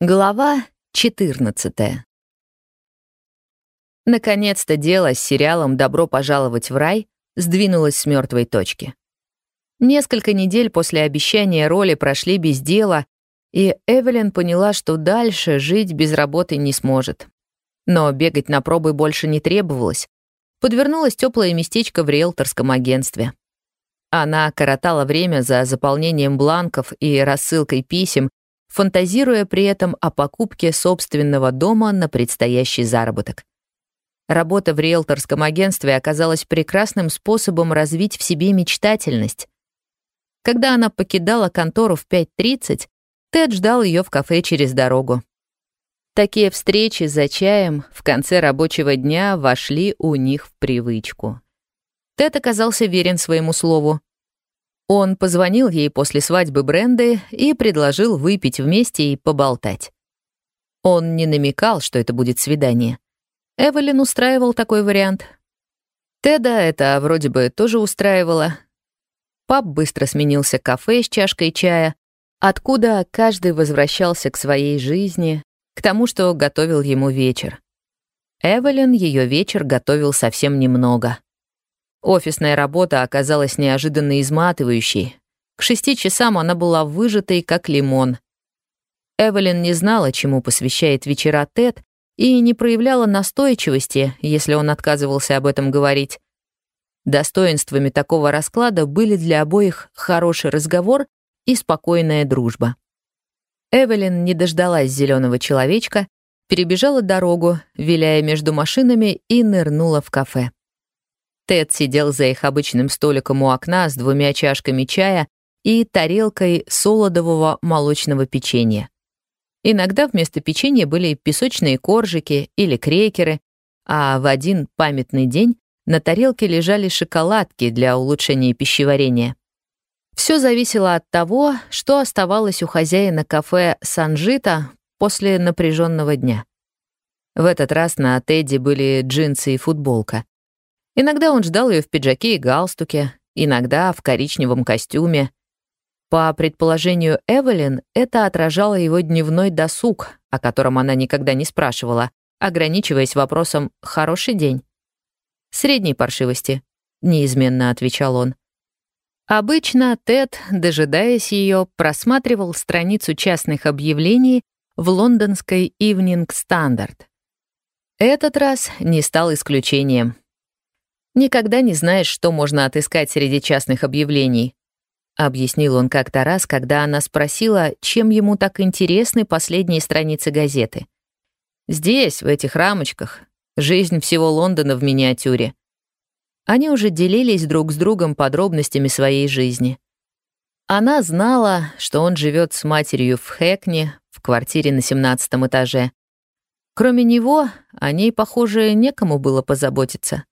Глава 14 Наконец-то дело с сериалом «Добро пожаловать в рай» сдвинулось с мертвой точки. Несколько недель после обещания роли прошли без дела, и Эвелин поняла, что дальше жить без работы не сможет. Но бегать на пробы больше не требовалось. Подвернулось теплое местечко в риэлторском агентстве. Она коротала время за заполнением бланков и рассылкой писем, фантазируя при этом о покупке собственного дома на предстоящий заработок. Работа в риэлторском агентстве оказалась прекрасным способом развить в себе мечтательность. Когда она покидала контору в 5.30, Тед ждал ее в кафе через дорогу. Такие встречи за чаем в конце рабочего дня вошли у них в привычку. Тед оказался верен своему слову. Он позвонил ей после свадьбы Бренды и предложил выпить вместе и поболтать. Он не намекал, что это будет свидание. Эвелин устраивал такой вариант. Теда это вроде бы тоже устраивало. Пап быстро сменился кафе с чашкой чая, откуда каждый возвращался к своей жизни, к тому, что готовил ему вечер. Эвелин ее вечер готовил совсем немного. Офисная работа оказалась неожиданно изматывающей. К шести часам она была выжатой, как лимон. Эвелин не знала, чему посвящает вечера Тед, и не проявляла настойчивости, если он отказывался об этом говорить. Достоинствами такого расклада были для обоих хороший разговор и спокойная дружба. Эвелин не дождалась зеленого человечка, перебежала дорогу, виляя между машинами, и нырнула в кафе. Тед сидел за их обычным столиком у окна с двумя чашками чая и тарелкой солодового молочного печенья. Иногда вместо печенья были песочные коржики или крекеры, а в один памятный день на тарелке лежали шоколадки для улучшения пищеварения. Все зависело от того, что оставалось у хозяина кафе «Санжита» после напряженного дня. В этот раз на Тедди были джинсы и футболка. Иногда он ждал ее в пиджаке и галстуке, иногда в коричневом костюме. По предположению Эвелин, это отражало его дневной досуг, о котором она никогда не спрашивала, ограничиваясь вопросом «хороший день». «Средней паршивости», — неизменно отвечал он. Обычно Тед, дожидаясь ее, просматривал страницу частных объявлений в лондонской Evening Standard. Этот раз не стал исключением. Никогда не знаешь, что можно отыскать среди частных объявлений. Объяснил он как-то раз, когда она спросила, чем ему так интересны последние страницы газеты. Здесь, в этих рамочках, жизнь всего Лондона в миниатюре. Они уже делились друг с другом подробностями своей жизни. Она знала, что он живет с матерью в Хэкне, в квартире на 17 этаже. Кроме него, о ней, похоже, некому было позаботиться.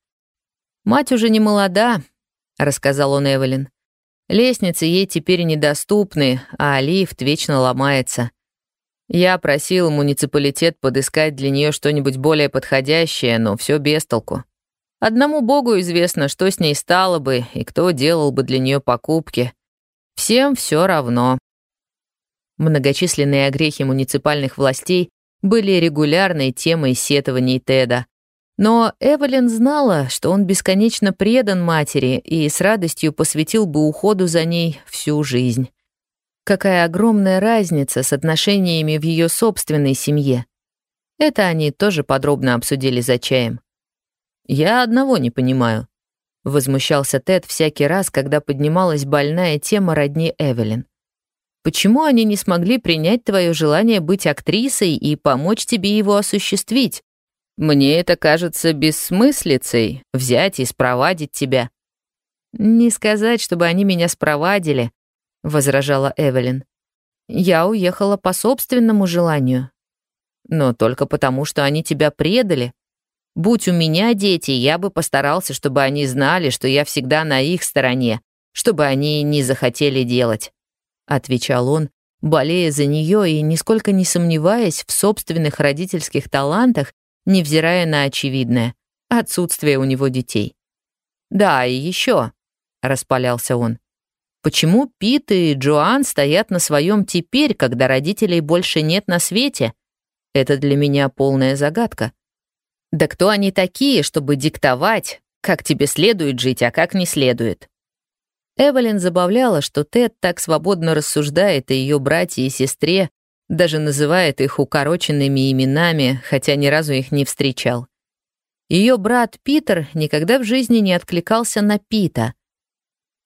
«Мать уже не молода», — рассказал он Эвелин. «Лестницы ей теперь недоступны, а лифт вечно ломается. Я просил муниципалитет подыскать для нее что-нибудь более подходящее, но все без толку. Одному богу известно, что с ней стало бы и кто делал бы для нее покупки. Всем все равно». Многочисленные огрехи муниципальных властей были регулярной темой сетований Теда, но Эвелин знала, что он бесконечно предан матери и с радостью посвятил бы уходу за ней всю жизнь. Какая огромная разница с отношениями в ее собственной семье. Это они тоже подробно обсудили за чаем. «Я одного не понимаю», — возмущался Тед всякий раз, когда поднималась больная тема родни Эвелин. «Почему они не смогли принять твое желание быть актрисой и помочь тебе его осуществить?» Мне это кажется бессмыслицей — взять и спровадить тебя». «Не сказать, чтобы они меня спровадили», — возражала Эвелин. «Я уехала по собственному желанию. Но только потому, что они тебя предали. Будь у меня дети, я бы постарался, чтобы они знали, что я всегда на их стороне, чтобы они не захотели делать», — отвечал он, болея за нее и нисколько не сомневаясь в собственных родительских талантах невзирая на очевидное — отсутствие у него детей. «Да, и еще», — распалялся он, Почему Пит и Джоан стоят на своем теперь, когда родителей больше нет на свете? Это для меня полная загадка. Да кто они такие, чтобы диктовать, как тебе следует жить, а как не следует? Эвелин забавляла, что Тед так свободно рассуждает о ее брате и сестре, даже называет их укороченными именами, хотя ни разу их не встречал. Ее брат Питер никогда в жизни не откликался на Пита —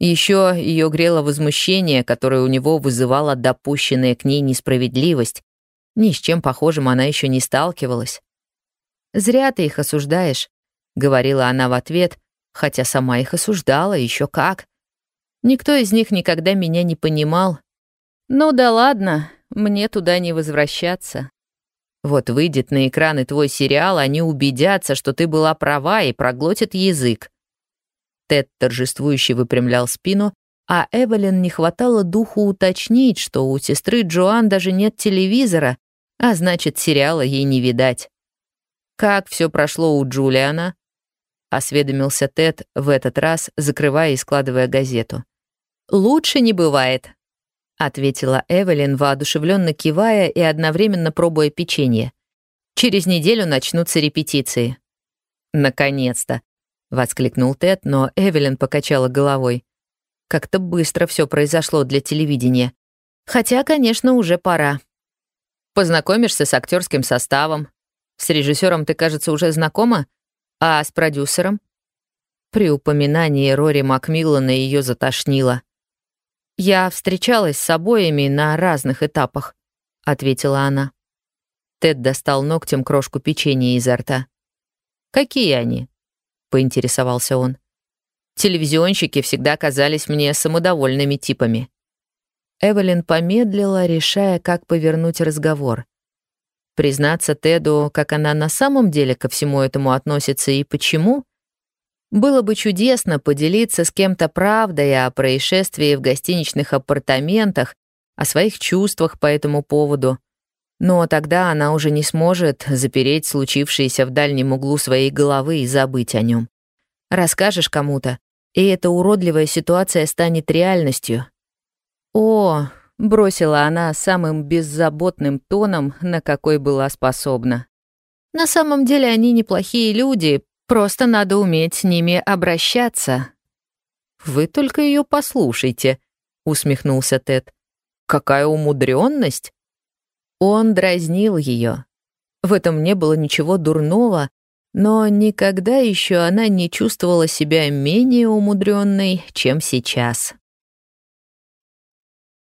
еще ее грело возмущение, которое у него вызывала допущенная к ней несправедливость. Ни с чем похожим она еще не сталкивалась. «Зря ты их осуждаешь», — говорила она в ответ, хотя сама их осуждала, еще как. «Никто из них никогда меня не понимал. Ну да ладно, мне туда не возвращаться. Вот выйдет на экраны твой сериал, они убедятся, что ты была права и проглотят язык. Тед торжествующе выпрямлял спину, а Эвелин не хватало духу уточнить, что у сестры Джоан даже нет телевизора, а значит, сериала ей не видать. «Как все прошло у Джулиана?» — осведомился Тед в этот раз, закрывая и складывая газету. «Лучше не бывает», — ответила Эвелин, воодушевленно кивая и одновременно пробуя печенье. «Через неделю начнутся репетиции». «Наконец-то», — воскликнул Тед, но Эвелин покачала головой. Как-то быстро все произошло для телевидения. Хотя, конечно, уже пора. Познакомишься с актерским составом. С режиссером ты, кажется, уже знакома? А с продюсером? При упоминании Рори Макмиллана ее затошнило. «Я встречалась с обоими на разных этапах», — ответила она. Тед достал ногтем крошку печенья изо рта. «Какие они?» — поинтересовался он. «Телевизионщики всегда казались мне самодовольными типами». Эвелин помедлила, решая, как повернуть разговор. Признаться Теду, как она на самом деле ко всему этому относится и почему? Было бы чудесно поделиться с кем-то правдой о происшествии в гостиничных апартаментах, о своих чувствах по этому поводу — но тогда она уже не сможет запереть случившееся в дальнем углу своей головы и забыть о нем. Расскажешь кому-то, и эта уродливая ситуация станет реальностью. «О!» — бросила она самым беззаботным тоном, на какой была способна. «На самом деле они неплохие люди, просто надо уметь с ними обращаться». «Вы только ее послушайте», — усмехнулся Тед. «Какая умудренность! Он дразнил ее. В этом не было ничего дурного, но никогда еще она не чувствовала себя менее умудренной, чем сейчас.